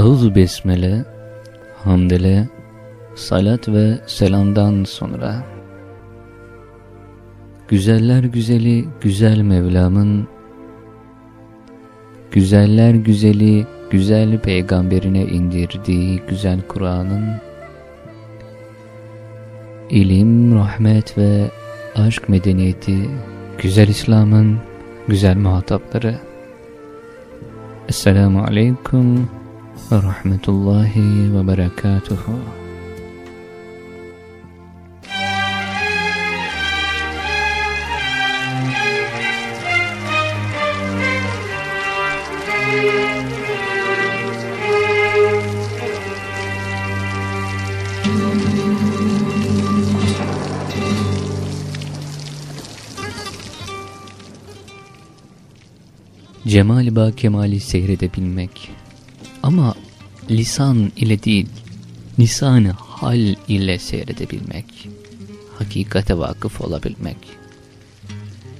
Euzu besmele, hamdele, salat ve selamdan sonra Güzeller güzeli güzel Mevlam'ın Güzeller güzeli güzel peygamberine indirdiği güzel Kur'an'ın ilim, rahmet ve aşk medeniyeti, güzel İslam'ın güzel muhatapları. Esselamu Aleyküm ve Rahmetullahi ve Berekatuhu. Cemal ba kemali seyredebilmek. Ama lisan ile değil, lisanı hal ile seyredebilmek. Hakikate vakıf olabilmek.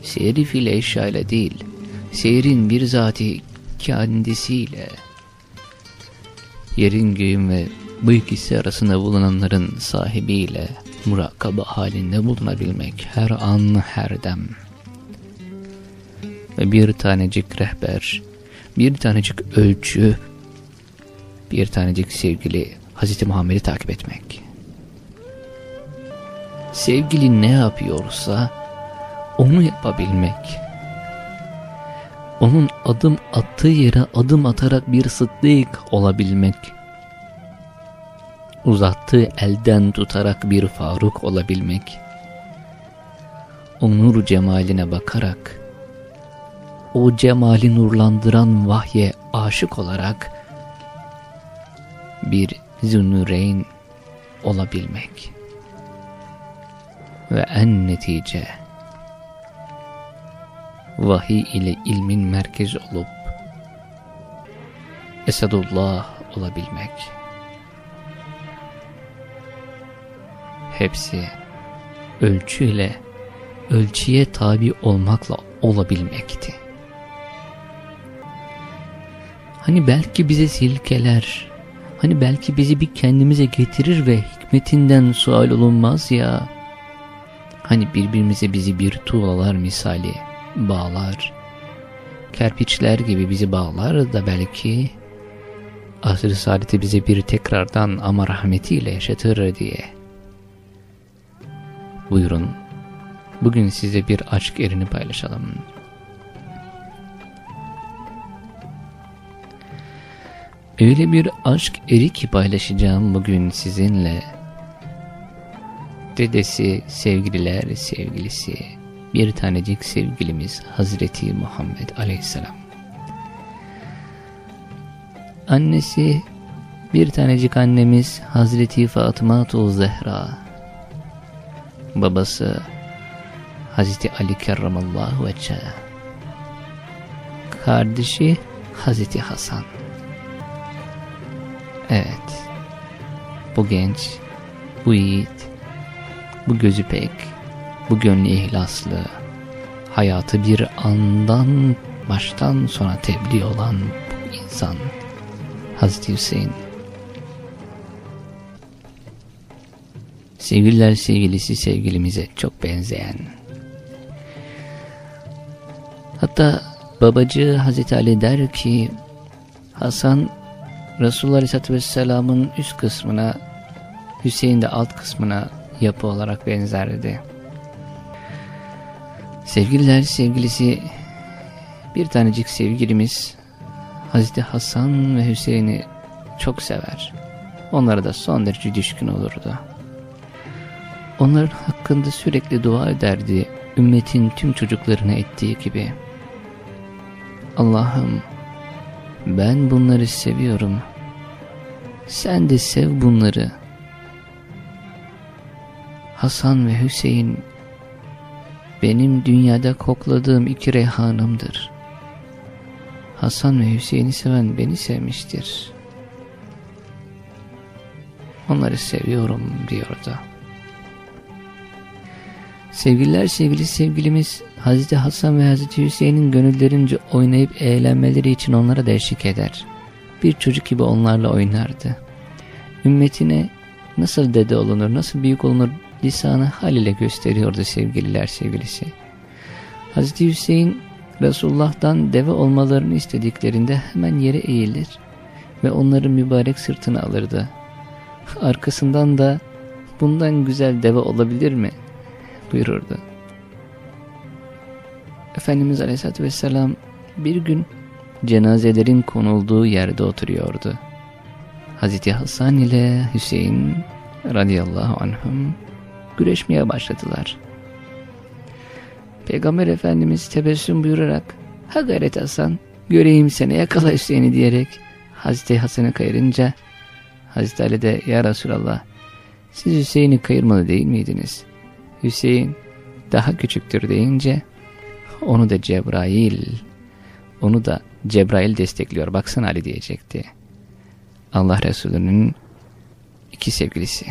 Seyri fil eşya ile değil, seyrin bir zati kendisiyle. Yerin göğün ve bu ikisi arasında bulunanların sahibiyle murakaba halinde bulunabilmek her an her dem ve bir tanecik rehber, bir tanecik ölçü, bir tanecik sevgili Hz. Muhammed'i takip etmek. Sevgili ne yapıyorsa onu yapabilmek. Onun adım attığı yere adım atarak bir sıddık olabilmek. Uzattığı elden tutarak bir Faruk olabilmek. O nur cemaline bakarak o cemali nurlandıran vahye aşık olarak bir zünnüreyn olabilmek ve en netice vahiy ile ilmin merkezi olup Esadullah olabilmek hepsi ölçüyle ölçüye tabi olmakla olabilmekti. Hani belki bize silkeler, hani belki bizi bir kendimize getirir ve hikmetinden sual olunmaz ya. Hani birbirimize bizi bir tuğlalar misali bağlar, kerpiçler gibi bizi bağlar da belki asr-ı saadeti bize bir tekrardan ama rahmetiyle yaşatır diye. Buyurun, bugün size bir aşk erini paylaşalım. Öyle bir aşk eri ki paylaşacağım bugün sizinle. Dedesi, sevgililer, sevgilisi, bir tanecik sevgilimiz Hazreti Muhammed Aleyhisselam. Annesi, bir tanecik annemiz Hazreti Fatıma Zehra. Babası Hazreti Ali Kerramallahu Vecce. Kardeşi Hazreti Hasan. Evet. Bu genç, bu yiğit, bu gözü pek, bu gönlü ihlaslı, hayatı bir andan baştan sona tebliğ olan bu insan, Hazreti Hüseyin. Sevgililer sevgilisi sevgilimize çok benzeyen. Hatta babacı Hazreti Ali der ki, Hasan Resulullah Aleyhisselatü Vesselam'ın üst kısmına, Hüseyin de alt kısmına yapı olarak benzerdi. Sevgililer sevgilisi bir tanecik sevgilimiz Hazreti Hasan ve Hüseyin'i çok sever. Onlara da son derece düşkün olurdu. Onların hakkında sürekli dua ederdi, ümmetin tüm çocuklarına ettiği gibi. Allah'ım ben bunları seviyorum. Sen de sev bunları. Hasan ve Hüseyin benim dünyada kokladığım iki reyhanımdır. Hasan ve Hüseyin'i seven beni sevmiştir. Onları seviyorum diyordu. Sevgililer sevgili sevgilimiz Hazreti Hasan ve Hazreti Hüseyin'in gönüllerince oynayıp eğlenmeleri için onlara da eşlik eder. Bir çocuk gibi onlarla oynardı. Ümmetine nasıl dede olunur, nasıl büyük olunur lisanı hal ile gösteriyordu sevgililer sevgilisi. Hazreti Hüseyin Resulullah'tan deve olmalarını istediklerinde hemen yere eğilir ve onların mübarek sırtını alırdı. Arkasından da bundan güzel deve olabilir mi? buyururdu. Efendimiz Aleyhisselatü Vesselam bir gün cenazelerin konulduğu yerde oturuyordu. Hazreti Hasan ile Hüseyin radıyallahu anhum güreşmeye başladılar. Peygamber Efendimiz tebessüm buyurarak ha gayret Hasan göreyim seni yakala Hüseyin'i diyerek Hazreti Hasan'ı kayırınca Hazreti Ali de ya Resulallah siz Hüseyin'i kayırmalı değil miydiniz? Hüseyin daha küçüktür deyince onu da Cebrail onu da Cebrail destekliyor baksana Ali diyecekti. Allah Resulü'nün iki sevgilisi.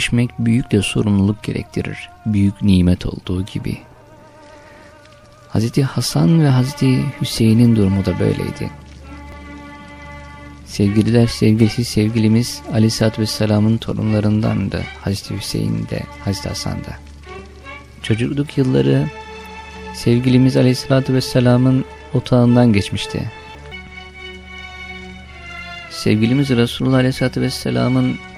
Yetişmek büyük de sorumluluk gerektirir. Büyük nimet olduğu gibi. Hazreti Hasan ve Hazreti Hüseyin'in durumu da böyleydi. Sevgililer sevgilisi sevgilimiz Aleyhisselatü Vesselam'ın torunlarından da Hazreti Hüseyin de Hazreti Hasan da. Çocukluk yılları sevgilimiz Aleyhisselatü Vesselam'ın otağından geçmişti. Sevgilimiz Resulullah Aleyhisselatü Vesselam'ın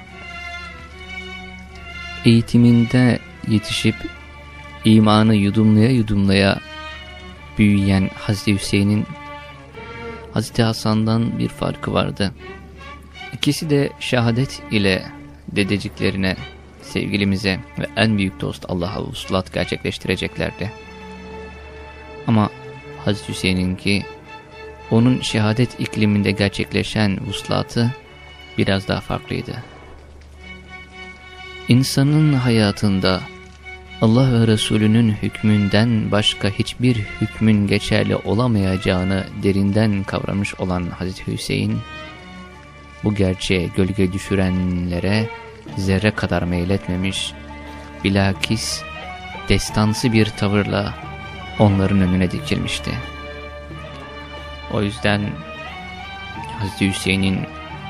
eğitiminde yetişip imanı yudumlaya yudumlaya büyüyen Hazreti Hüseyin'in Hazreti Hasan'dan bir farkı vardı. İkisi de şehadet ile dedeciklerine, sevgilimize ve en büyük dost Allah'a vuslat gerçekleştireceklerdi. Ama Hazreti Hüseyin'inki onun şehadet ikliminde gerçekleşen vuslatı biraz daha farklıydı. İnsanın hayatında Allah ve Resulünün hükmünden başka hiçbir hükmün geçerli olamayacağını derinden kavramış olan Hazreti Hüseyin, bu gerçeğe gölge düşürenlere zerre kadar meyletmemiş, bilakis destansı bir tavırla onların önüne dikilmişti. O yüzden Hazreti Hüseyin'in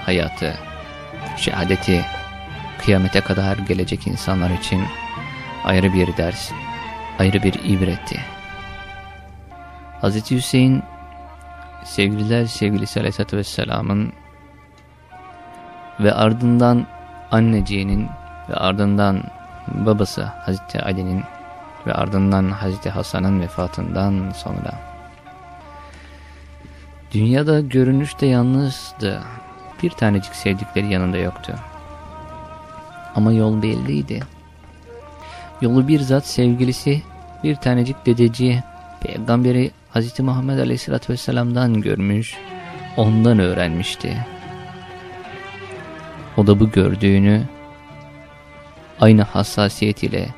hayatı, şehadeti, kıyamete kadar gelecek insanlar için ayrı bir ders, ayrı bir ibretti. Hz. Hüseyin, sevgililer sevgilisi Aleyhisselatü Vesselam'ın ve ardından anneciğinin ve ardından babası Hazreti Ali'nin ve ardından Hazreti Hasan'ın vefatından sonra dünyada görünüşte yalnızdı. Bir tanecik sevdikleri yanında yoktu. Ama yol belliydi. Yolu bir zat sevgilisi, bir tanecik dedeci, peygamberi Hz. Muhammed Aleyhisselatü Vesselam'dan görmüş, ondan öğrenmişti. O da bu gördüğünü aynı hassasiyet ile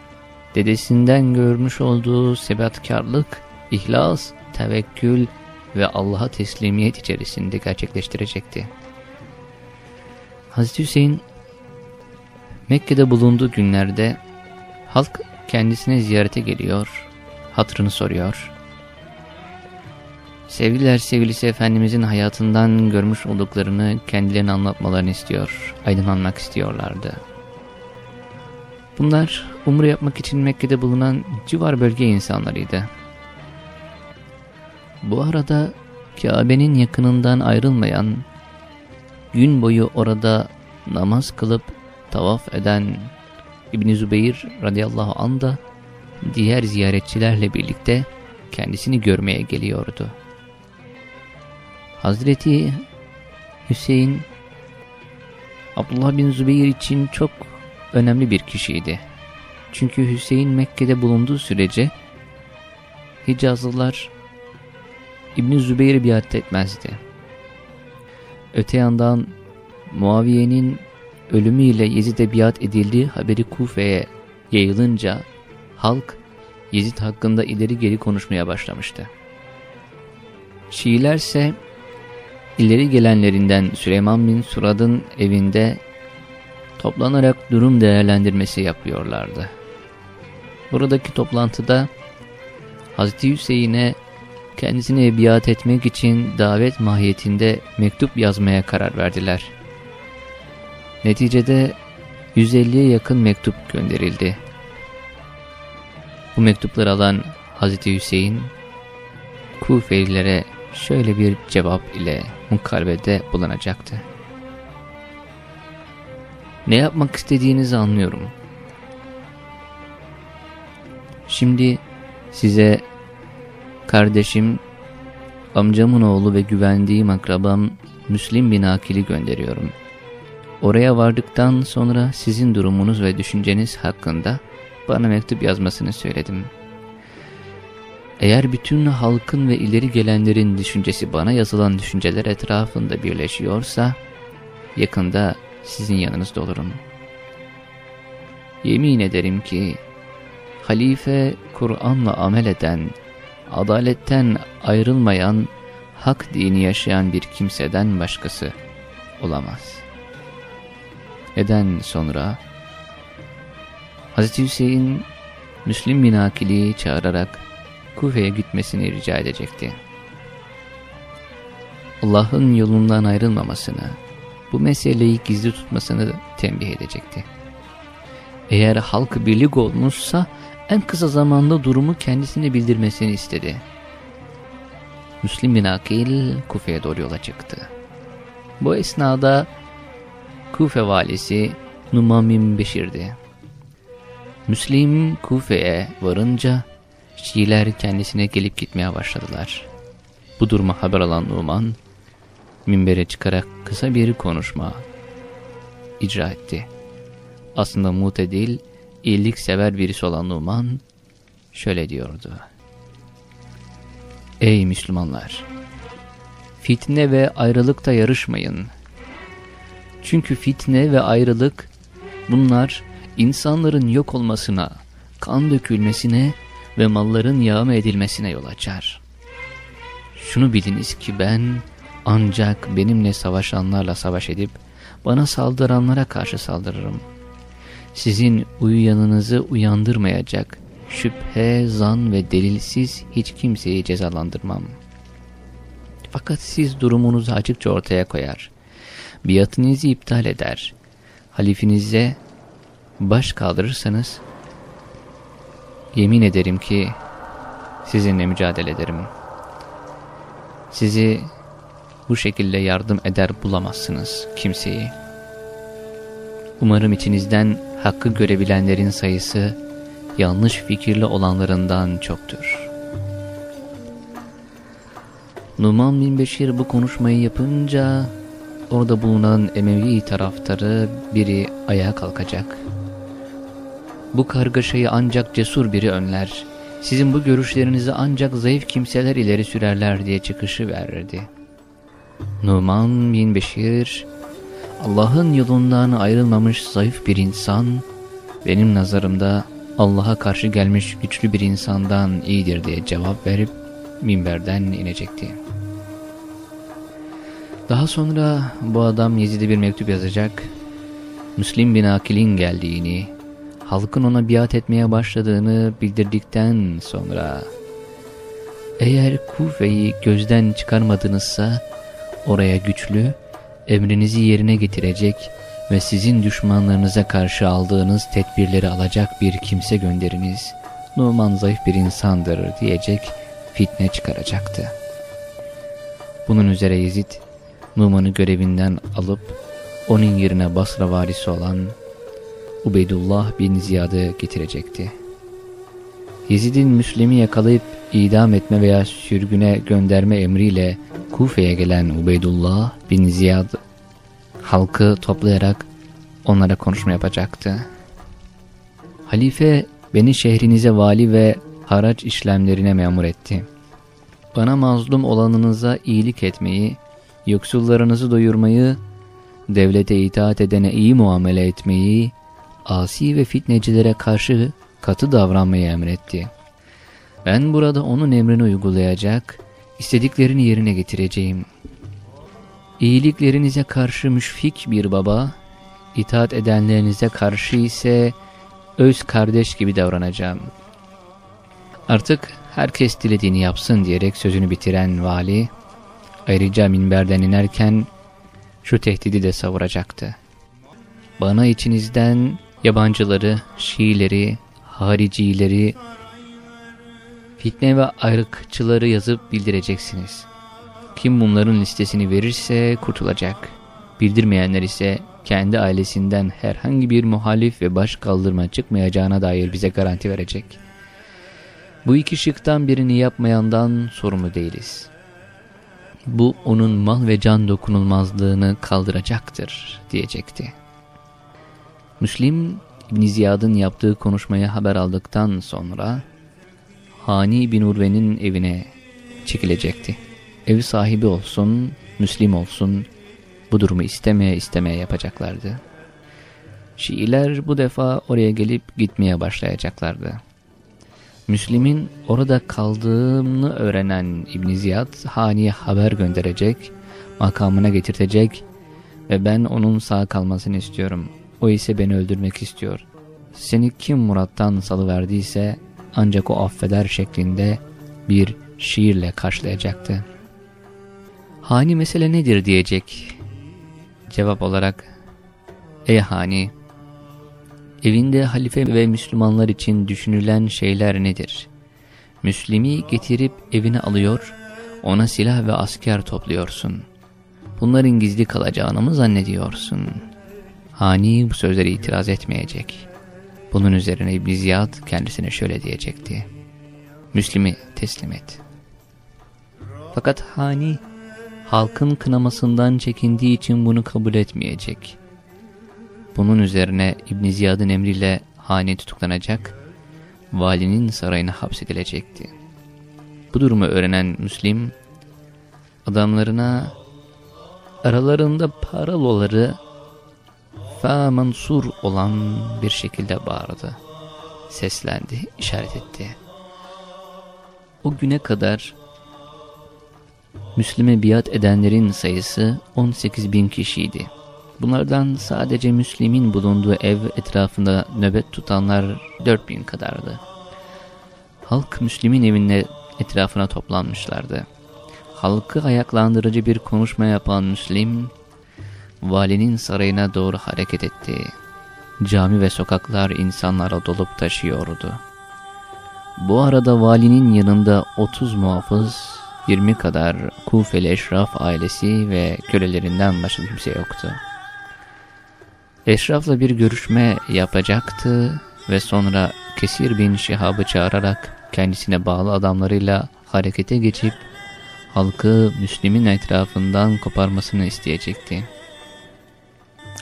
dedesinden görmüş olduğu sebatkarlık, ihlas, tevekkül ve Allah'a teslimiyet içerisinde gerçekleştirecekti. Hazreti Hüseyin Mekke'de bulunduğu günlerde halk kendisine ziyarete geliyor, hatrını soruyor. Sevgililer sevgilisi Efendimizin hayatından görmüş olduklarını kendilerine anlatmalarını istiyor, aydınlanmak istiyorlardı. Bunlar umre yapmak için Mekke'de bulunan civar bölge insanlarıydı. Bu arada Kabe'nin yakınından ayrılmayan, gün boyu orada namaz kılıp tavaf eden İbn Zübeyir radıyallahu anh da diğer ziyaretçilerle birlikte kendisini görmeye geliyordu. Hazreti Hüseyin Abdullah bin Zübeyir için çok önemli bir kişiydi. Çünkü Hüseyin Mekke'de bulunduğu sürece Hicazlılar İbn Zübeyir'i biat etmezdi. Öte yandan Muaviye'nin ölümüyle Yezid'e biat edildiği haberi Kufe'ye yayılınca halk Yezid hakkında ileri geri konuşmaya başlamıştı. Şiiler ise ileri gelenlerinden Süleyman bin Surad'ın evinde toplanarak durum değerlendirmesi yapıyorlardı. Buradaki toplantıda Hz. Hüseyin'e kendisine biat etmek için davet mahiyetinde mektup yazmaya karar verdiler. Neticede 150'ye yakın mektup gönderildi. Bu mektupları alan Hz. Hüseyin, Kufelilere şöyle bir cevap ile mukalbede bulunacaktı. Ne yapmak istediğinizi anlıyorum. Şimdi size kardeşim, amcamın oğlu ve güvendiğim akrabam Müslim bin Akil'i gönderiyorum. Oraya vardıktan sonra sizin durumunuz ve düşünceniz hakkında bana mektup yazmasını söyledim. Eğer bütün halkın ve ileri gelenlerin düşüncesi bana yazılan düşünceler etrafında birleşiyorsa, yakında sizin yanınızda olurum. Yemin ederim ki, halife Kur'an'la amel eden, adaletten ayrılmayan, hak dini yaşayan bir kimseden başkası olamaz. Neden sonra Hz. Hüseyin Müslim bin çağırarak Kufe'ye gitmesini rica edecekti. Allah'ın yolundan ayrılmamasını, bu meseleyi gizli tutmasını tembih edecekti. Eğer halk birlik olmuşsa en kısa zamanda durumu kendisine bildirmesini istedi. Müslim bin Akil Kufe'ye doğru yola çıktı. Bu esnada Kufe valisi Numan bin Beşir'di. Müslim Kufe'ye varınca Şiiler kendisine gelip gitmeye başladılar. Bu duruma haber alan Numan, minbere çıkarak kısa bir konuşma icra etti. Aslında mutedil, iyilik sever birisi olan Numan şöyle diyordu. Ey Müslümanlar! Fitne ve ayrılıkta yarışmayın. Çünkü fitne ve ayrılık bunlar insanların yok olmasına, kan dökülmesine ve malların yağma edilmesine yol açar. Şunu biliniz ki ben ancak benimle savaşanlarla savaş edip bana saldıranlara karşı saldırırım. Sizin uyuyanınızı uyandırmayacak şüphe, zan ve delilsiz hiç kimseyi cezalandırmam. Fakat siz durumunuzu açıkça ortaya koyar, biatınızı iptal eder, halifinize baş kaldırırsanız, yemin ederim ki sizinle mücadele ederim. Sizi bu şekilde yardım eder bulamazsınız kimseyi. Umarım içinizden hakkı görebilenlerin sayısı yanlış fikirli olanlarından çoktur. Numan bin Beşir bu konuşmayı yapınca orada bulunan Emevi taraftarı biri ayağa kalkacak. Bu kargaşayı ancak cesur biri önler, sizin bu görüşlerinizi ancak zayıf kimseler ileri sürerler diye çıkışı verirdi. Numan bin Beşir, Allah'ın yolundan ayrılmamış zayıf bir insan, benim nazarımda Allah'a karşı gelmiş güçlü bir insandan iyidir diye cevap verip minberden inecekti. Daha sonra bu adam Yezid'e bir mektup yazacak, Müslim bin Akil'in geldiğini, halkın ona biat etmeye başladığını bildirdikten sonra eğer Kufe'yi gözden çıkarmadınızsa oraya güçlü, emrinizi yerine getirecek ve sizin düşmanlarınıza karşı aldığınız tedbirleri alacak bir kimse gönderiniz. Numan zayıf bir insandır diyecek fitne çıkaracaktı. Bunun üzere Yezid, Numan'ı görevinden alıp onun yerine Basra varisi olan Ubeydullah bin Ziyad'ı getirecekti. Yezid'in Müslim'i yakalayıp idam etme veya sürgüne gönderme emriyle Kufe'ye gelen Ubeydullah bin Ziyad halkı toplayarak onlara konuşma yapacaktı. Halife beni şehrinize vali ve haraç işlemlerine memur etti. Bana mazlum olanınıza iyilik etmeyi, yoksullarınızı doyurmayı, devlete itaat edene iyi muamele etmeyi, asi ve fitnecilere karşı katı davranmayı emretti. Ben burada onun emrini uygulayacak, istediklerini yerine getireceğim. İyiliklerinize karşı müşfik bir baba, itaat edenlerinize karşı ise öz kardeş gibi davranacağım. Artık herkes dilediğini yapsın diyerek sözünü bitiren vali, ayrıca minberden inerken şu tehdidi de savuracaktı. Bana içinizden yabancıları, Şiileri, haricileri, fitne ve ayrıkçıları yazıp bildireceksiniz. Kim bunların listesini verirse kurtulacak. Bildirmeyenler ise kendi ailesinden herhangi bir muhalif ve baş kaldırma çıkmayacağına dair bize garanti verecek. Bu iki şıktan birini yapmayandan sorumlu değiliz. Bu onun mal ve can dokunulmazlığını kaldıracaktır diyecekti. Müslim İbn Ziyad'ın yaptığı konuşmayı haber aldıktan sonra Hani bin Urve'nin evine çekilecekti. Ev sahibi olsun, Müslim olsun, bu durumu istemeye istemeye yapacaklardı. Şiiler bu defa oraya gelip gitmeye başlayacaklardı. Müslim'in orada kaldığını öğrenen İbn Ziyad Hani'ye haber gönderecek, makamına getirtecek ve ben onun sağ kalmasını istiyorum. O ise beni öldürmek istiyor. Seni kim Murat'tan salıverdiyse ancak o affeder şeklinde bir şiirle karşılayacaktı. Hani mesele nedir diyecek. Cevap olarak, Ey Hani, evinde halife ve Müslümanlar için düşünülen şeyler nedir? Müslimi getirip evine alıyor, ona silah ve asker topluyorsun. Bunların gizli kalacağını mı zannediyorsun? Hani bu sözleri itiraz etmeyecek. Bunun üzerine İbn Ziyad kendisine şöyle diyecekti. Müslimi teslim et. Fakat Hani halkın kınamasından çekindiği için bunu kabul etmeyecek. Bunun üzerine İbn Ziyad'ın emriyle Hani tutuklanacak, valinin sarayına hapsedilecekti. Bu durumu öğrenen Müslim, adamlarına aralarında paraloları fa mansur olan bir şekilde bağırdı. Seslendi, işaret etti. O güne kadar Müslüme biat edenlerin sayısı 18 bin kişiydi. Bunlardan sadece Müslim'in bulunduğu ev etrafında nöbet tutanlar 4 bin kadardı. Halk Müslim'in evinde etrafına toplanmışlardı. Halkı ayaklandırıcı bir konuşma yapan Müslim, valinin sarayına doğru hareket etti. Cami ve sokaklar insanlara dolup taşıyordu. Bu arada valinin yanında 30 muhafız, 20 kadar Kufeli Eşraf ailesi ve kölelerinden başka kimse yoktu. Eşraf'la bir görüşme yapacaktı ve sonra Kesir bin Şihab'ı çağırarak kendisine bağlı adamlarıyla harekete geçip halkı Müslim'in etrafından koparmasını isteyecekti.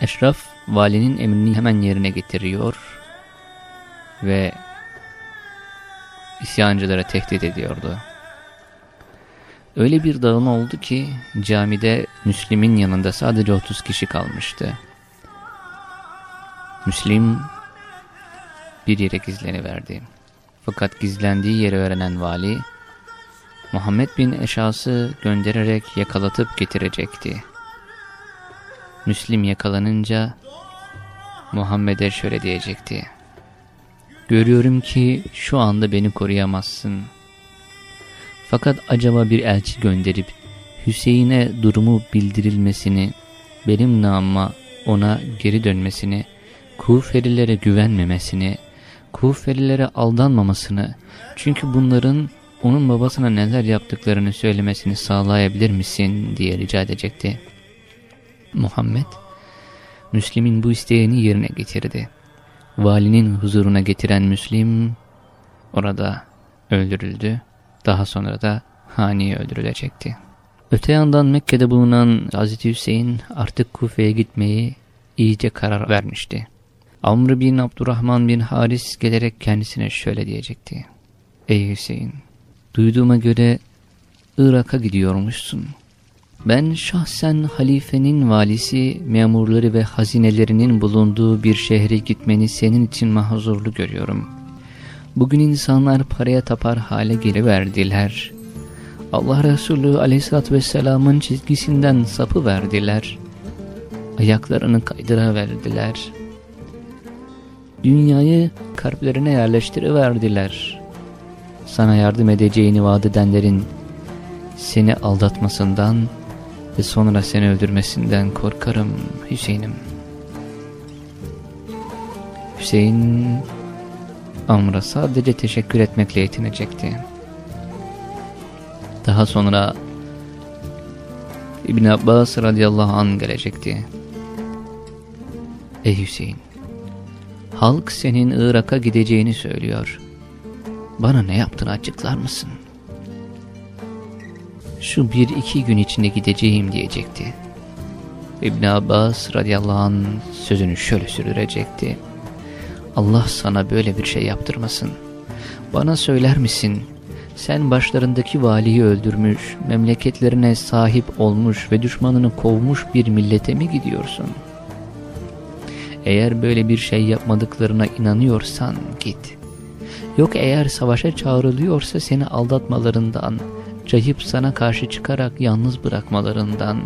Eşraf valinin emrini hemen yerine getiriyor ve isyancılara tehdit ediyordu. Öyle bir dağılma oldu ki camide Müslim'in yanında sadece 30 kişi kalmıştı. Müslim bir yere gizleniverdi. Fakat gizlendiği yeri öğrenen vali, Muhammed bin Eşas'ı göndererek yakalatıp getirecekti. Müslim yakalanınca Muhammed'e şöyle diyecekti. Görüyorum ki şu anda beni koruyamazsın. Fakat acaba bir elçi gönderip Hüseyin'e durumu bildirilmesini, benim namıma ona geri dönmesini, Kufelilere güvenmemesini, Kufelilere aldanmamasını, çünkü bunların onun babasına neler yaptıklarını söylemesini sağlayabilir misin diye rica edecekti. Muhammed, Müslim'in bu isteğini yerine getirdi. Valinin huzuruna getiren Müslim orada öldürüldü. Daha sonra da Hani öldürülecekti. Öte yandan Mekke'de bulunan Hazreti Hüseyin artık Kufe'ye gitmeyi iyice karar vermişti. Amr bin Abdurrahman bin Haris gelerek kendisine şöyle diyecekti. Ey Hüseyin, duyduğuma göre Irak'a gidiyormuşsun. Ben şahsen halifenin valisi, memurları ve hazinelerinin bulunduğu bir şehre gitmeni senin için mahzurlu görüyorum. Bugün insanlar paraya tapar hale geliverdiler. Allah Resulü aleyhissalatü vesselamın çizgisinden sapı verdiler. Ayaklarını kaydıra verdiler. Dünyayı kalplerine yerleştiriverdiler. Sana yardım edeceğini vaat edenlerin seni aldatmasından ve sonra seni öldürmesinden korkarım Hüseyin'im. Hüseyin Amr'a sadece teşekkür etmekle yetinecekti. Daha sonra İbn Abbas radıyallahu an gelecekti. Ey Hüseyin, halk senin Irak'a gideceğini söylüyor. Bana ne yaptığını açıklar mısın? Şu bir iki gün içinde gideceğim diyecekti. İbn Abbas radıyallahu an sözünü şöyle sürdürecekti. Allah sana böyle bir şey yaptırmasın. Bana söyler misin? Sen başlarındaki valiyi öldürmüş, memleketlerine sahip olmuş ve düşmanını kovmuş bir millete mi gidiyorsun? Eğer böyle bir şey yapmadıklarına inanıyorsan git. Yok eğer savaşa çağrılıyorsa seni aldatmalarından, cayıp sana karşı çıkarak yalnız bırakmalarından,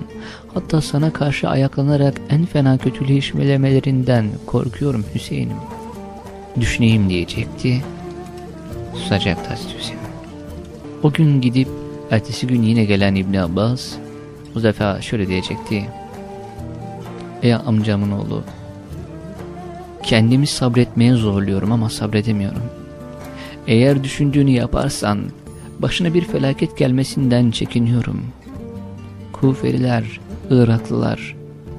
hatta sana karşı ayaklanarak en fena kötüleşmelemelerinden korkuyorum Hüseyin'im. Düşüneyim diyecekti, susacaktı Hazreti Hüseyin. O gün gidip ertesi gün yine gelen İbn Abbas bu defa şöyle diyecekti. Ey amcamın oğlu kendimi sabretmeye zorluyorum ama sabredemiyorum. Eğer düşündüğünü yaparsan başına bir felaket gelmesinden çekiniyorum. Kufeliler, Iraklılar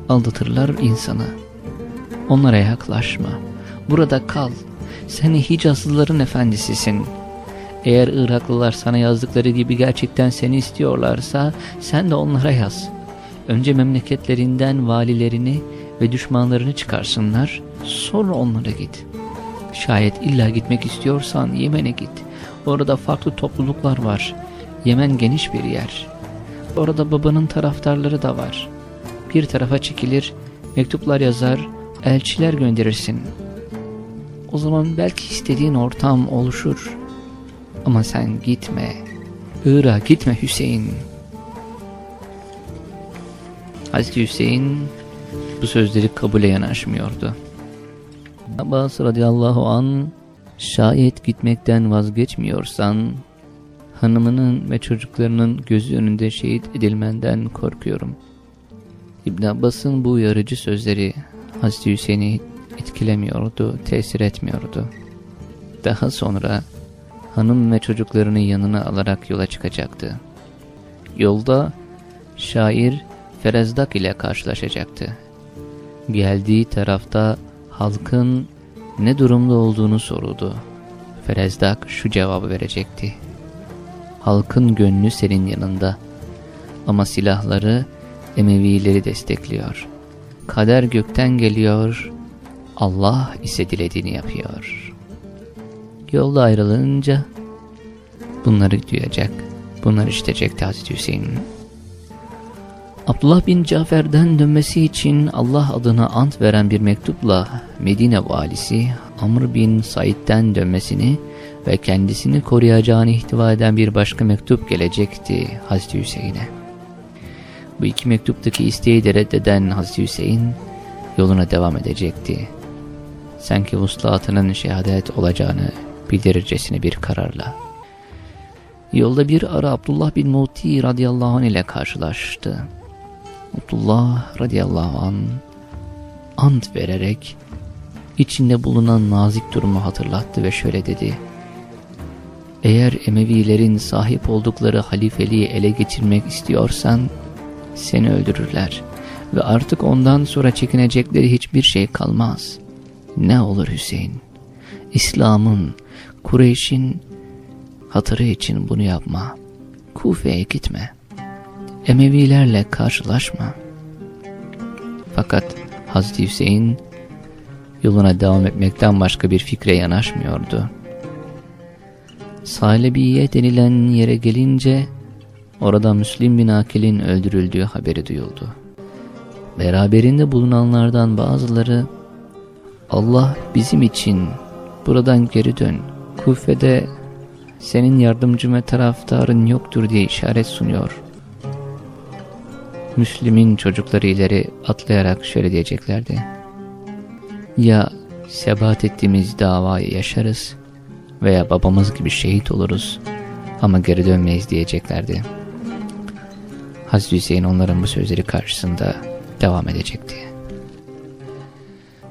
aldatırlar insanı. Onlara yaklaşma. Burada kal. Sen Hicazlıların efendisisin. Eğer Iraklılar sana yazdıkları gibi gerçekten seni istiyorlarsa sen de onlara yaz. Önce memleketlerinden valilerini ve düşmanlarını çıkarsınlar, sonra onlara git. Şayet illa gitmek istiyorsan Yemen'e git. Orada farklı topluluklar var. Yemen geniş bir yer. Orada babanın taraftarları da var. Bir tarafa çekilir, mektuplar yazar, elçiler gönderirsin. O zaman belki istediğin ortam oluşur. Ama sen gitme. Irak'a gitme Hüseyin. Hazreti Hüseyin bu sözleri kabule yanaşmıyordu. Abbas radıyallahu an şayet gitmekten vazgeçmiyorsan hanımının ve çocuklarının gözü önünde şehit edilmenden korkuyorum. İbn Abbas'ın bu uyarıcı sözleri Hazreti Hüseyin'i etkilemiyordu, tesir etmiyordu. Daha sonra hanım ve çocuklarını yanına alarak yola çıkacaktı. Yolda şair Ferezdak ile karşılaşacaktı. Geldiği tarafta halkın ne durumda olduğunu soruldu. Ferezdak şu cevabı verecekti. Halkın gönlü senin yanında ama silahları Emevileri destekliyor. Kader gökten geliyor, Allah ise dilediğini yapıyor. Yolda ayrılınca bunları duyacak, bunları işitecekti Hazreti Hüseyin. Abdullah bin Cafer'den dönmesi için Allah adına ant veren bir mektupla Medine valisi Amr bin Said'den dönmesini ve kendisini koruyacağını ihtiva eden bir başka mektup gelecekti Hazreti Hüseyin'e. Bu iki mektuptaki isteği de reddeden Hazreti Hüseyin yoluna devam edecekti. Sanki vuslatının şehadet olacağını bildirircesine bir kararla. Yolda bir ara Abdullah bin Muti radıyallahu anh ile karşılaştı. Abdullah radıyallahu an ant vererek içinde bulunan nazik durumu hatırlattı ve şöyle dedi. Eğer Emevilerin sahip oldukları halifeliği ele geçirmek istiyorsan seni öldürürler ve artık ondan sonra çekinecekleri hiçbir şey kalmaz. Ne olur Hüseyin? İslam'ın, Kureyş'in hatırı için bunu yapma. Kufe'ye gitme. Emevilerle karşılaşma. Fakat Hazreti Hüseyin yoluna devam etmekten başka bir fikre yanaşmıyordu. Salebiye denilen yere gelince orada Müslim bin Akil'in öldürüldüğü haberi duyuldu. Beraberinde bulunanlardan bazıları Allah bizim için buradan geri dön. Kufede senin yardımcın ve taraftarın yoktur diye işaret sunuyor. Müslüm'ün çocukları ileri atlayarak şöyle diyeceklerdi. Ya sebat ettiğimiz davayı yaşarız veya babamız gibi şehit oluruz ama geri dönmeyiz diyeceklerdi. Hazreti Hüseyin onların bu sözleri karşısında devam edecekti.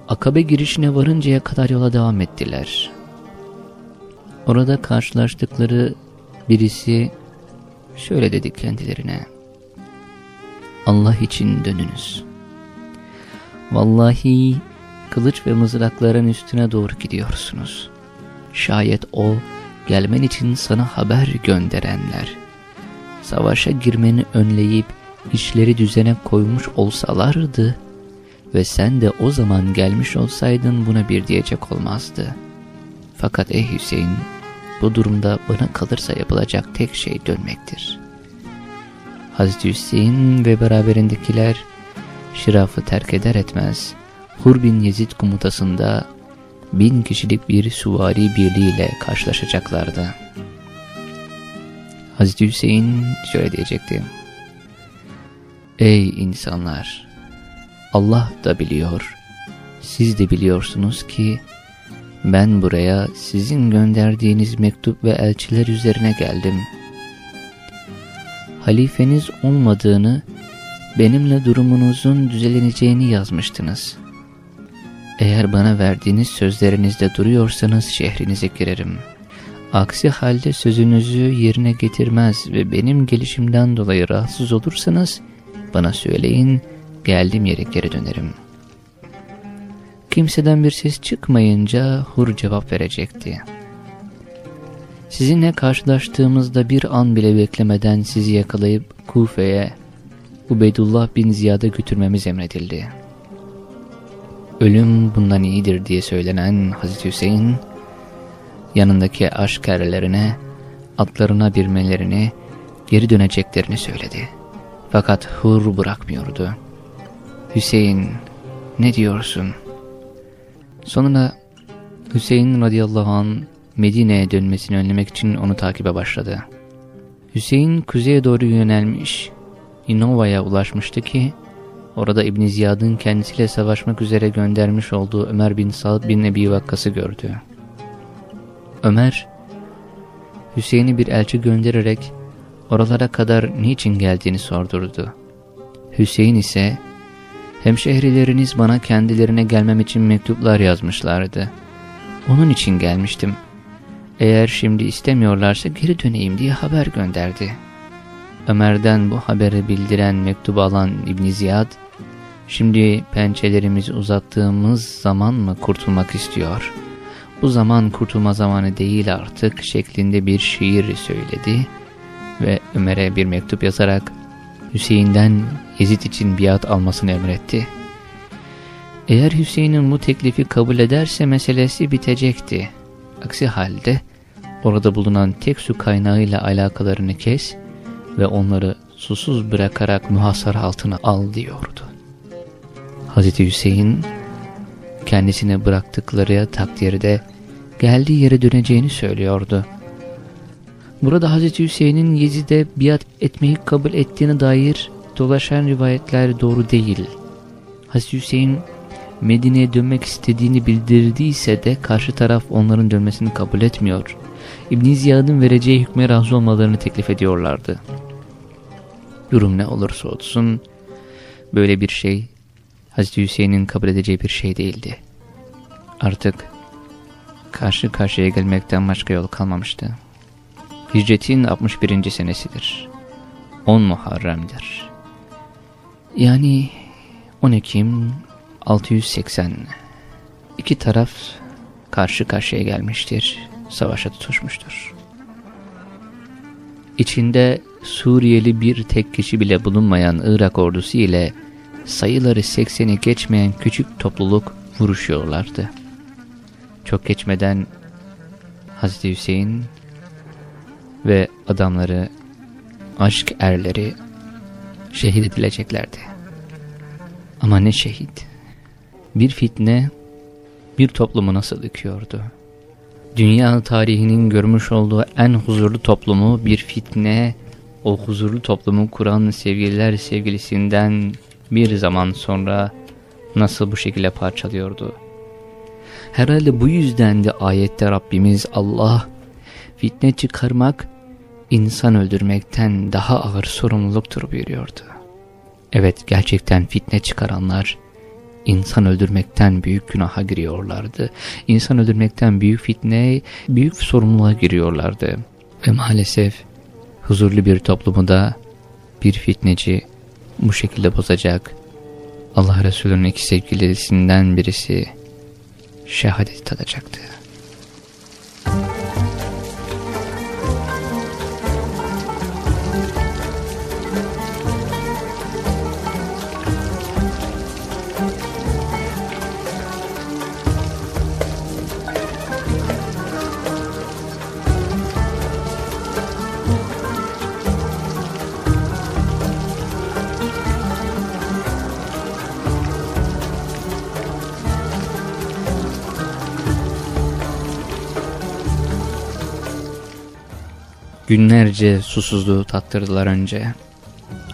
Akabe girişine varıncaya kadar yola devam ettiler. Orada karşılaştıkları birisi şöyle dedi kendilerine. Allah için dönünüz. Vallahi kılıç ve mızrakların üstüne doğru gidiyorsunuz. Şayet o gelmen için sana haber gönderenler, savaşa girmeni önleyip işleri düzene koymuş olsalardı ve sen de o zaman gelmiş olsaydın buna bir diyecek olmazdı. Fakat ey Hüseyin, bu durumda bana kalırsa yapılacak tek şey dönmektir. Hazreti Hüseyin ve beraberindekiler Şiraf'ı terk eder etmez Hur bin Yezid komutasında bin kişilik bir suvari birliğiyle karşılaşacaklardı. Hazreti Hüseyin şöyle diyecekti. Ey insanlar! Allah da biliyor, siz de biliyorsunuz ki ben buraya sizin gönderdiğiniz mektup ve elçiler üzerine geldim. Halifeniz olmadığını, benimle durumunuzun düzeleneceğini yazmıştınız. Eğer bana verdiğiniz sözlerinizde duruyorsanız şehrinize girerim. Aksi halde sözünüzü yerine getirmez ve benim gelişimden dolayı rahatsız olursanız bana söyleyin, geldiğim yere geri dönerim. Kimseden bir ses çıkmayınca Hur cevap verecekti. Sizinle karşılaştığımızda bir an bile beklemeden sizi yakalayıp Kufe'ye Ubeydullah bin Ziyad'a götürmemiz emredildi. Ölüm bundan iyidir diye söylenen Hazreti Hüseyin, yanındaki aşk erlerine, atlarına birmelerini, geri döneceklerini söyledi. Fakat Hur bırakmıyordu. Hüseyin, ne diyorsun? Sonunda Hüseyin radıyallahu an Medine'ye dönmesini önlemek için onu takibe başladı. Hüseyin kuzeye doğru yönelmiş, İnova'ya ulaşmıştı ki, orada İbn Ziyad'ın kendisiyle savaşmak üzere göndermiş olduğu Ömer bin Sa'd bin Ebi Vakkas'ı gördü. Ömer, Hüseyin'i bir elçi göndererek oralara kadar niçin geldiğini sordurdu. Hüseyin ise, hemşehrileriniz bana kendilerine gelmem için mektuplar yazmışlardı. Onun için gelmiştim. Eğer şimdi istemiyorlarsa geri döneyim diye haber gönderdi. Ömer'den bu haberi bildiren mektubu alan İbn Ziyad, şimdi pençelerimizi uzattığımız zaman mı kurtulmak istiyor? Bu zaman kurtulma zamanı değil artık şeklinde bir şiir söyledi ve Ömer'e bir mektup yazarak Hüseyin'den Yezid için biat almasını emretti. Eğer Hüseyin'in bu teklifi kabul ederse meselesi bitecekti. Aksi halde orada bulunan tek su kaynağıyla alakalarını kes ve onları susuz bırakarak muhasara altına al diyordu. Hazreti Hüseyin kendisine bıraktıkları takdirde geldiği yere döneceğini söylüyordu. Burada Hazreti Hüseyin'in Yezid'e biat etmeyi kabul ettiğine dair dolaşan rivayetler doğru değil. Hazreti Hüseyin Medine'ye dönmek istediğini bildirdiyse de karşı taraf onların dönmesini kabul etmiyor. İbn Ziyad'ın vereceği hükme razı olmalarını teklif ediyorlardı. Durum ne olursa olsun böyle bir şey Hazreti Hüseyin'in kabul edeceği bir şey değildi. Artık karşı karşıya gelmekten başka yol kalmamıştı. Hicretin 61. senesidir. 10 Muharrem'dir. Yani 10 Ekim 680. İki taraf karşı karşıya gelmiştir, savaşa tutuşmuştur. İçinde Suriyeli bir tek kişi bile bulunmayan Irak ordusu ile sayıları 80'i geçmeyen küçük topluluk vuruşuyorlardı. Çok geçmeden Hazreti Hüseyin ve adamları, aşk erleri şehit edileceklerdi. Ama ne şehit. Bir fitne bir toplumu nasıl yıkıyordu? Dünya tarihinin görmüş olduğu en huzurlu toplumu bir fitne, o huzurlu toplumu kuran sevgililer sevgilisinden bir zaman sonra nasıl bu şekilde parçalıyordu? Herhalde bu yüzden de ayette Rabbimiz Allah fitne çıkarmak insan öldürmekten daha ağır sorumluluktur buyuruyordu. Evet gerçekten fitne çıkaranlar insan öldürmekten büyük günaha giriyorlardı. İnsan öldürmekten büyük fitne, büyük sorumluluğa giriyorlardı. Ve maalesef huzurlu bir toplumu da bir fitneci bu şekilde bozacak. Allah Resulü'nün iki sevgilisinden birisi şehadet tadacaktı. Günlerce susuzluğu tattırdılar önce.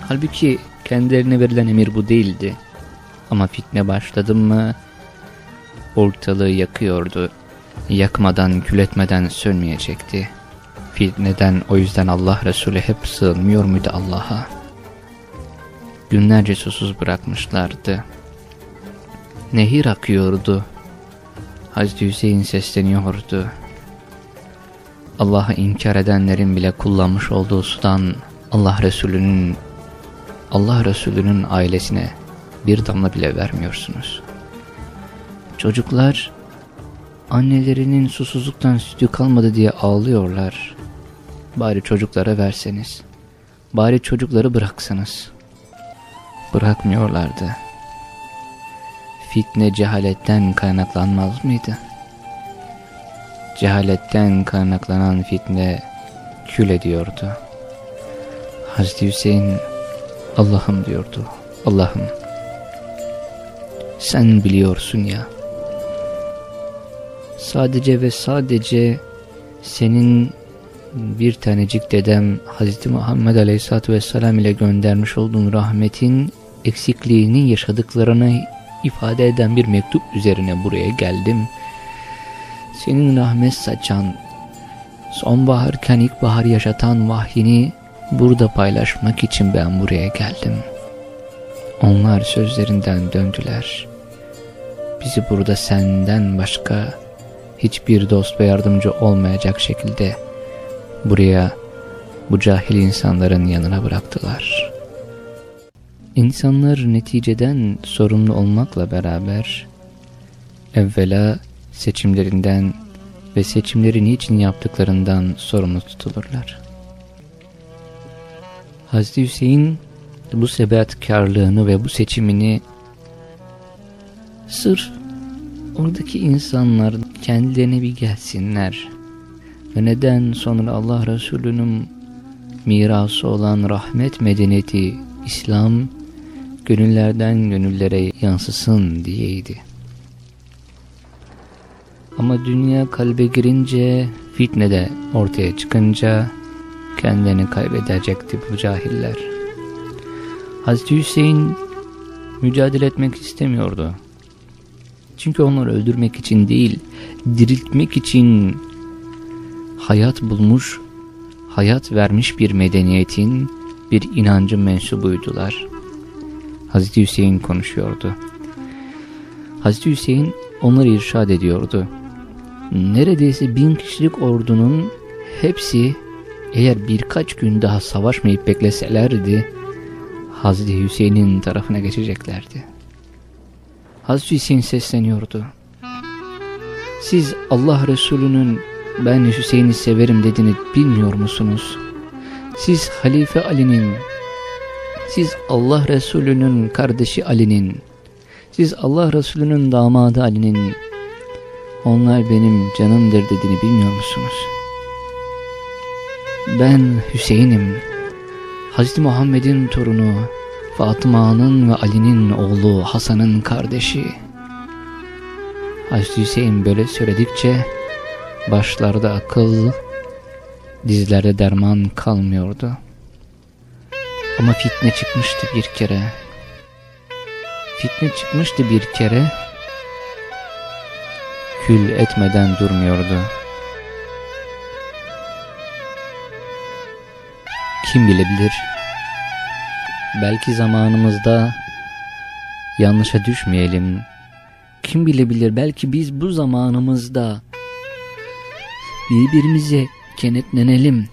Halbuki kendilerine verilen emir bu değildi. Ama fitne başladı mı ortalığı yakıyordu. Yakmadan, kületmeden sönmeyecekti. Fitneden o yüzden Allah Resulü hep sığınmıyor muydu Allah'a? Günlerce susuz bırakmışlardı. Nehir akıyordu. Hazreti Hüseyin sesleniyordu. Allah'ı inkar edenlerin bile kullanmış olduğu sudan Allah Resulü'nün Allah Resulü'nün ailesine bir damla bile vermiyorsunuz. Çocuklar annelerinin susuzluktan sütü kalmadı diye ağlıyorlar. Bari çocuklara verseniz. Bari çocukları bıraksanız. Bırakmıyorlardı. Fitne cehaletten kaynaklanmaz mıydı? Cehaletten kaynaklanan fitne kül ediyordu. Hazreti Hüseyin Allah'ım diyordu. Allah'ım sen biliyorsun ya. Sadece ve sadece senin bir tanecik dedem Hazreti Muhammed Aleyhisselatü Vesselam ile göndermiş olduğun rahmetin eksikliğini yaşadıklarını ifade eden bir mektup üzerine buraya geldim.'' Senin rahmet saçan, sonbaharken ilkbahar yaşatan vahyini burada paylaşmak için ben buraya geldim. Onlar sözlerinden döndüler. Bizi burada senden başka hiçbir dost ve yardımcı olmayacak şekilde buraya bu cahil insanların yanına bıraktılar. İnsanlar neticeden sorumlu olmakla beraber evvela seçimlerinden ve seçimleri niçin yaptıklarından sorumlu tutulurlar. Hazreti Hüseyin bu sebatkarlığını ve bu seçimini sırf oradaki insanlar kendilerine bir gelsinler ve neden sonra Allah Resulü'nün mirası olan rahmet medeniyeti İslam gönüllerden gönüllere yansısın diyeydi. Ama dünya kalbe girince, fitne de ortaya çıkınca kendini kaybedecekti bu cahiller. Hazreti Hüseyin mücadele etmek istemiyordu. Çünkü onları öldürmek için değil, diriltmek için hayat bulmuş, hayat vermiş bir medeniyetin, bir inancın mensubuydular. Hazreti Hüseyin konuşuyordu. Hazreti Hüseyin onları irşad ediyordu neredeyse bin kişilik ordunun hepsi eğer birkaç gün daha savaşmayıp bekleselerdi Hazreti Hüseyin'in tarafına geçeceklerdi. Hazreti Hüseyin sesleniyordu. Siz Allah Resulü'nün ben Hüseyin'i severim dediğini bilmiyor musunuz? Siz Halife Ali'nin, siz Allah Resulü'nün kardeşi Ali'nin, Siz Allah Resulü'nün damadı Ali'nin onlar benim canımdır dediğini bilmiyor musunuz? Ben Hüseyin'im. Hazreti Muhammed'in torunu, Fatıma'nın ve Ali'nin oğlu Hasan'ın kardeşi. Hazreti Hüseyin böyle söyledikçe başlarda akıl, dizlerde derman kalmıyordu. Ama fitne çıkmıştı bir kere. Fitne çıkmıştı bir kere. Kül etmeden durmuyordu. Kim bilebilir? Belki zamanımızda yanlışa düşmeyelim. Kim bilebilir belki biz bu zamanımızda birbirimize kenetlenelim.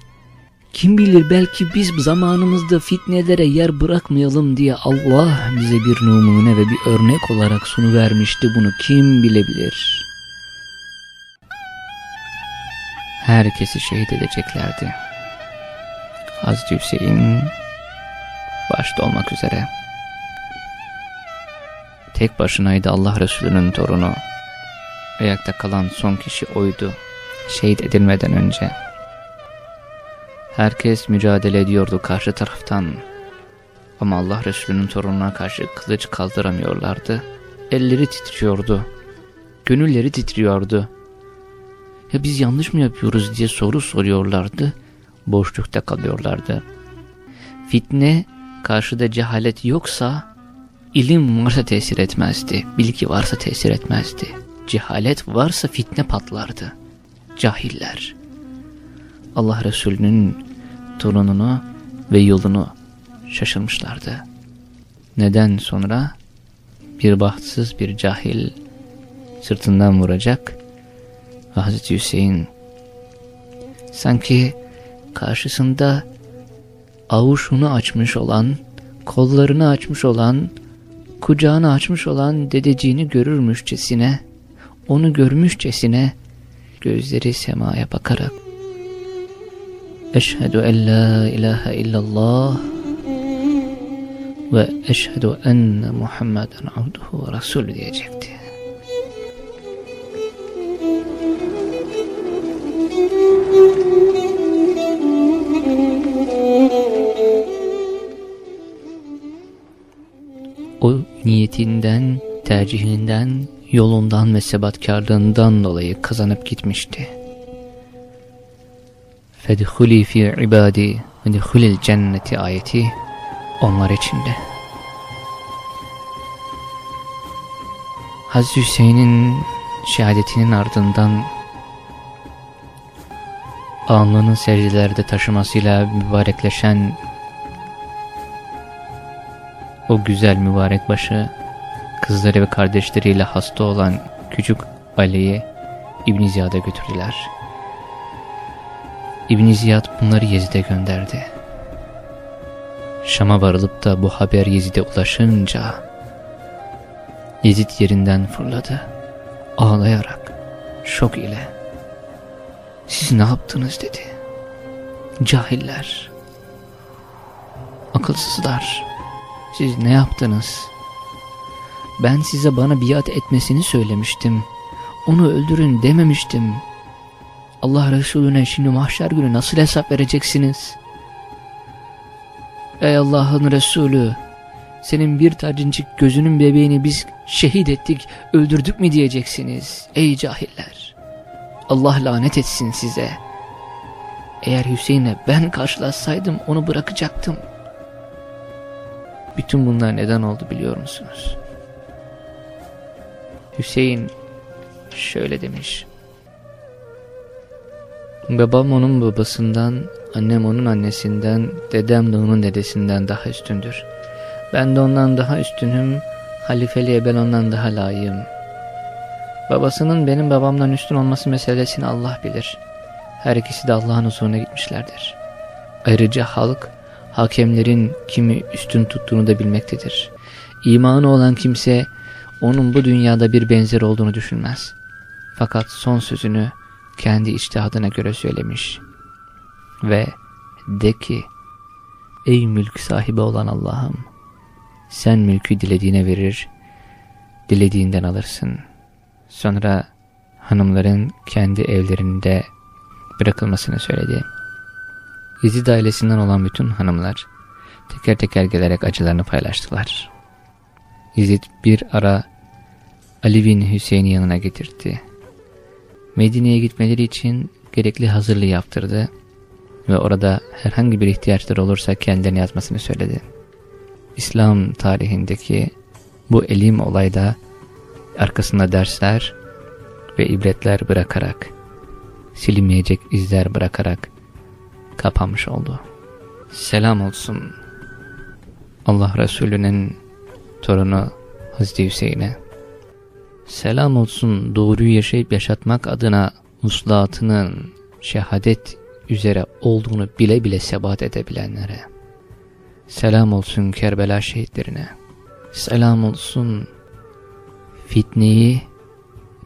Kim bilir belki biz zamanımızda fitnelere yer bırakmayalım diye Allah bize bir numune ve bir örnek olarak sunu vermişti bunu kim bilebilir. Herkesi şehit edeceklerdi. Hazreti Hüseyin başta olmak üzere. Tek başınaydı Allah Resulü'nün torunu. Ayakta kalan son kişi oydu. Şehit edilmeden önce. Herkes mücadele ediyordu karşı taraftan. Ama Allah Resulü'nün torununa karşı kılıç kaldıramıyorlardı. Elleri titriyordu. Gönülleri titriyordu. Ya biz yanlış mı yapıyoruz diye soru soruyorlardı. Boşlukta kalıyorlardı. Fitne karşıda cehalet yoksa ilim varsa tesir etmezdi. Bilgi varsa tesir etmezdi. Cehalet varsa fitne patlardı. Cahiller. Allah Resulü'nün torununu ve yolunu şaşırmışlardı. Neden sonra bir bahtsız bir cahil sırtından vuracak Hazreti Hüseyin sanki karşısında avuçunu açmış olan, kollarını açmış olan, kucağını açmış olan dedeciğini görürmüşçesine, onu görmüşçesine gözleri semaya bakarak Eşhedü en la ilahe illallah ve eşhedü enne Muhammeden abduhu ve Resulü diyecekti. O niyetinden, tercihinden, yolundan ve sebatkarlığından dolayı kazanıp gitmişti. فَدْخُلِي فِي عِبَادِي وَدْخُلِ الْجَنَّةِ ayeti onlar içinde. Hazreti Hüseyin'in şehadetinin ardından alnının secdelerde taşımasıyla mübarekleşen o güzel mübarek başı kızları ve kardeşleriyle hasta olan küçük Ali'yi İbn Ziyad'a götürdüler. İbn Ziyad bunları Yezid'e gönderdi. Şam'a varılıp da bu haber Yezid'e ulaşınca Yezid yerinden fırladı. Ağlayarak, şok ile. Siz ne yaptınız dedi. Cahiller, akılsızlar, siz ne yaptınız? Ben size bana biat etmesini söylemiştim. Onu öldürün dememiştim. Allah Resulüne şimdi mahşer günü nasıl hesap vereceksiniz? Ey Allah'ın Resulü! Senin bir tacincik gözünün bebeğini biz şehit ettik, öldürdük mü diyeceksiniz? Ey cahiller! Allah lanet etsin size. Eğer Hüseyin'le ben karşılaşsaydım onu bırakacaktım. Bütün bunlar neden oldu biliyor musunuz? Hüseyin şöyle demiş. Babam onun babasından, annem onun annesinden, dedem de onun dedesinden daha üstündür. Ben de ondan daha üstünüm, halifeliğe ben ondan daha layığım. Babasının benim babamdan üstün olması meselesini Allah bilir. Her ikisi de Allah'ın huzuruna gitmişlerdir. Ayrıca halk, hakemlerin kimi üstün tuttuğunu da bilmektedir. İmanı olan kimse, onun bu dünyada bir benzer olduğunu düşünmez. Fakat son sözünü kendi içtihadına göre söylemiş. Ve de ki, ey mülk sahibi olan Allah'ım, sen mülkü dilediğine verir, dilediğinden alırsın. Sonra hanımların kendi evlerinde bırakılmasını söyledi. Yezid ailesinden olan bütün hanımlar teker teker gelerek acılarını paylaştılar. Yezid bir ara Ali bin Hüseyin'i yanına getirdi. Medine'ye gitmeleri için gerekli hazırlığı yaptırdı ve orada herhangi bir ihtiyaçları olursa kendilerine yazmasını söyledi. İslam tarihindeki bu elim olayda arkasında dersler ve ibretler bırakarak, silinmeyecek izler bırakarak kapanmış oldu. Selam olsun Allah Resulü'nün torunu Hazreti Hüseyin'e. Selam olsun doğruyu yaşayıp yaşatmak adına muslatının şehadet üzere olduğunu bile bile sebat edebilenlere. Selam olsun Kerbela şehitlerine. Selam olsun fitneyi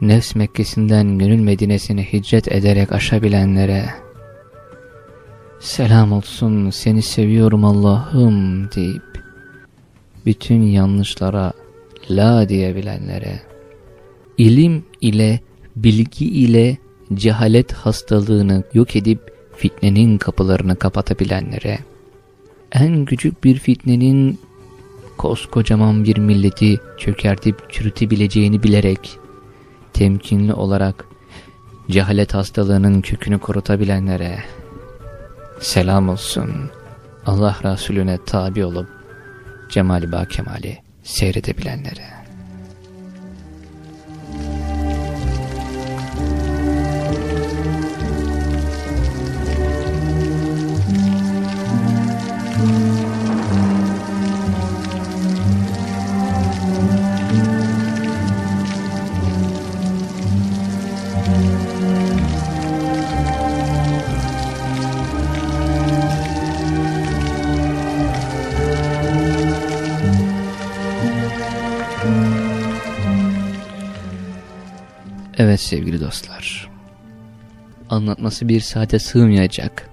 nefs Mekkesi'nden gönül Medine'sine hicret ederek aşabilenlere. Selam olsun seni seviyorum Allah'ım deyip bütün yanlışlara la diyebilenlere. İlim ile, bilgi ile cehalet hastalığını yok edip fitnenin kapılarını kapatabilenlere, en küçük bir fitnenin koskocaman bir milleti çökertip çürütebileceğini bilerek, temkinli olarak cehalet hastalığının kökünü kurutabilenlere, selam olsun Allah Resulüne tabi olup Cemali Ba Kemal'i seyredebilenlere. Evet sevgili dostlar. Anlatması bir saate sığmayacak.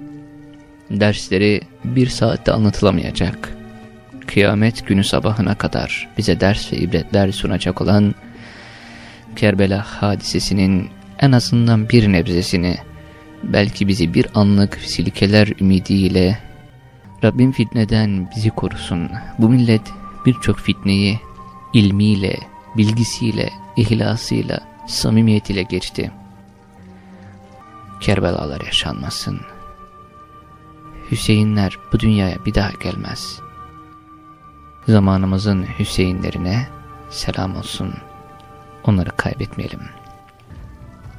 Dersleri bir saatte anlatılamayacak. Kıyamet günü sabahına kadar bize ders ve ibretler sunacak olan Kerbela hadisesinin en azından bir nebzesini belki bizi bir anlık silkeler ümidiyle Rabbim fitneden bizi korusun. Bu millet birçok fitneyi ilmiyle, bilgisiyle, ihlasıyla, samimiyetiyle geçti. Kerbelalar yaşanmasın. Hüseyinler bu dünyaya bir daha gelmez. Zamanımızın Hüseyinlerine selam olsun. Onları kaybetmeyelim.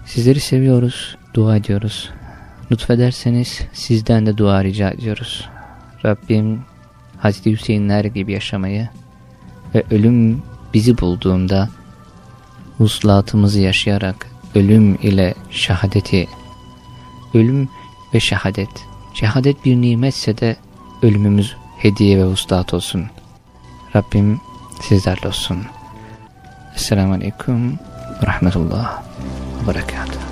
Sizleri seviyoruz, dua ediyoruz. Lütfederseniz sizden de dua rica ediyoruz. Rabbim Hazreti Hüseyinler gibi yaşamayı ve ölüm bizi bulduğunda vuslatımızı yaşayarak ölüm ile şehadeti, ölüm ve şehadet, şehadet bir nimetse de ölümümüz hediye ve vuslat olsun. Rabbim sizlerle olsun. Esselamu Aleyküm ve Rahmetullah ve Berekatuhu.